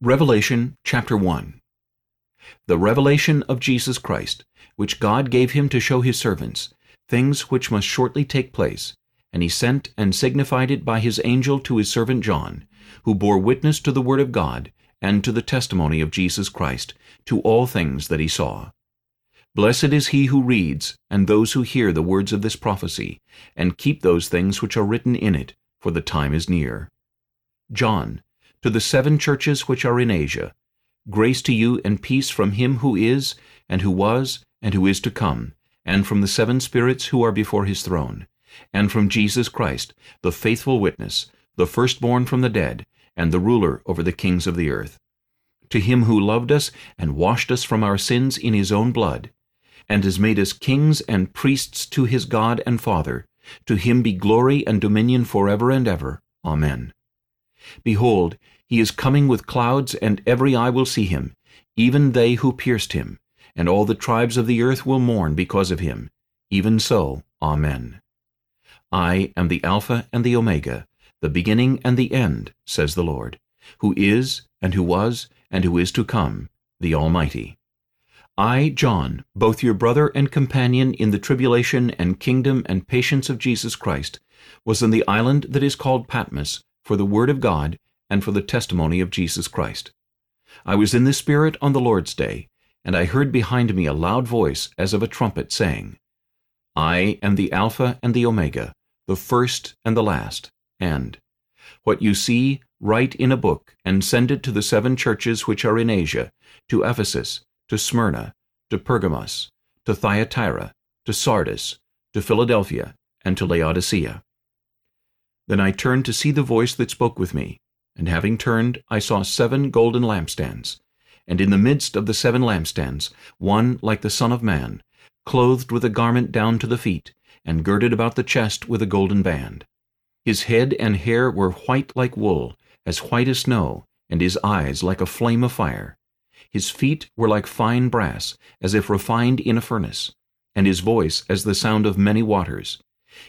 Revelation chapter 1 The revelation of Jesus Christ, which God gave him to show his servants, things which must shortly take place, and he sent and signified it by his angel to his servant John, who bore witness to the word of God and to the testimony of Jesus Christ, to all things that he saw. Blessed is he who reads, and those who hear the words of this prophecy, and keep those things which are written in it, for the time is near. John, to the seven churches which are in Asia. Grace to you and peace from him who is, and who was, and who is to come, and from the seven spirits who are before his throne, and from Jesus Christ, the faithful witness, the firstborn from the dead, and the ruler over the kings of the earth. To him who loved us and washed us from our sins in his own blood, and has made us kings and priests to his God and Father, to him be glory and dominion forever and ever. Amen. Behold, he is coming with clouds, and every eye will see him, even they who pierced him, and all the tribes of the earth will mourn because of him. Even so, Amen. I am the Alpha and the Omega, the beginning and the end, says the Lord, who is, and who was, and who is to come, the Almighty. I, John, both your brother and companion in the tribulation and kingdom and patience of Jesus Christ, was in the island that is called Patmos, for the word of God, and for the testimony of Jesus Christ. I was in the Spirit on the Lord's day, and I heard behind me a loud voice as of a trumpet, saying, I am the Alpha and the Omega, the first and the last, and what you see, write in a book, and send it to the seven churches which are in Asia, to Ephesus, to Smyrna, to Pergamos, to Thyatira, to Sardis, to Philadelphia, and to Laodicea. Then I turned to see the voice that spoke with me, and having turned, I saw seven golden lampstands, and in the midst of the seven lampstands one like the Son of Man, clothed with a garment down to the feet, and girded about the chest with a golden band. His head and hair were white like wool, as white as snow, and his eyes like a flame of fire. His feet were like fine brass, as if refined in a furnace, and his voice as the sound of many waters.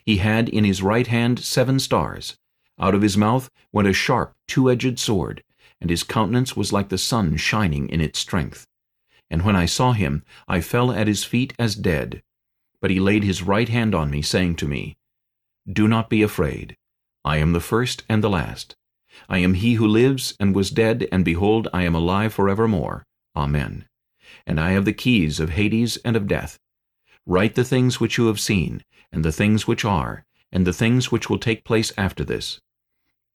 He had in his right hand seven stars. Out of his mouth went a sharp, two-edged sword, and his countenance was like the sun shining in its strength. And when I saw him, I fell at his feet as dead. But he laid his right hand on me, saying to me, Do not be afraid. I am the first and the last. I am he who lives and was dead, and behold, I am alive forevermore. Amen. And I have the keys of Hades and of death. Write the things which you have seen, and the things which are, and the things which will take place after this.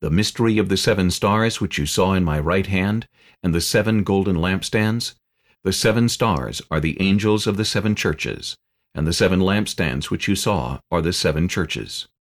The mystery of the seven stars which you saw in my right hand, and the seven golden lampstands, the seven stars are the angels of the seven churches, and the seven lampstands which you saw are the seven churches.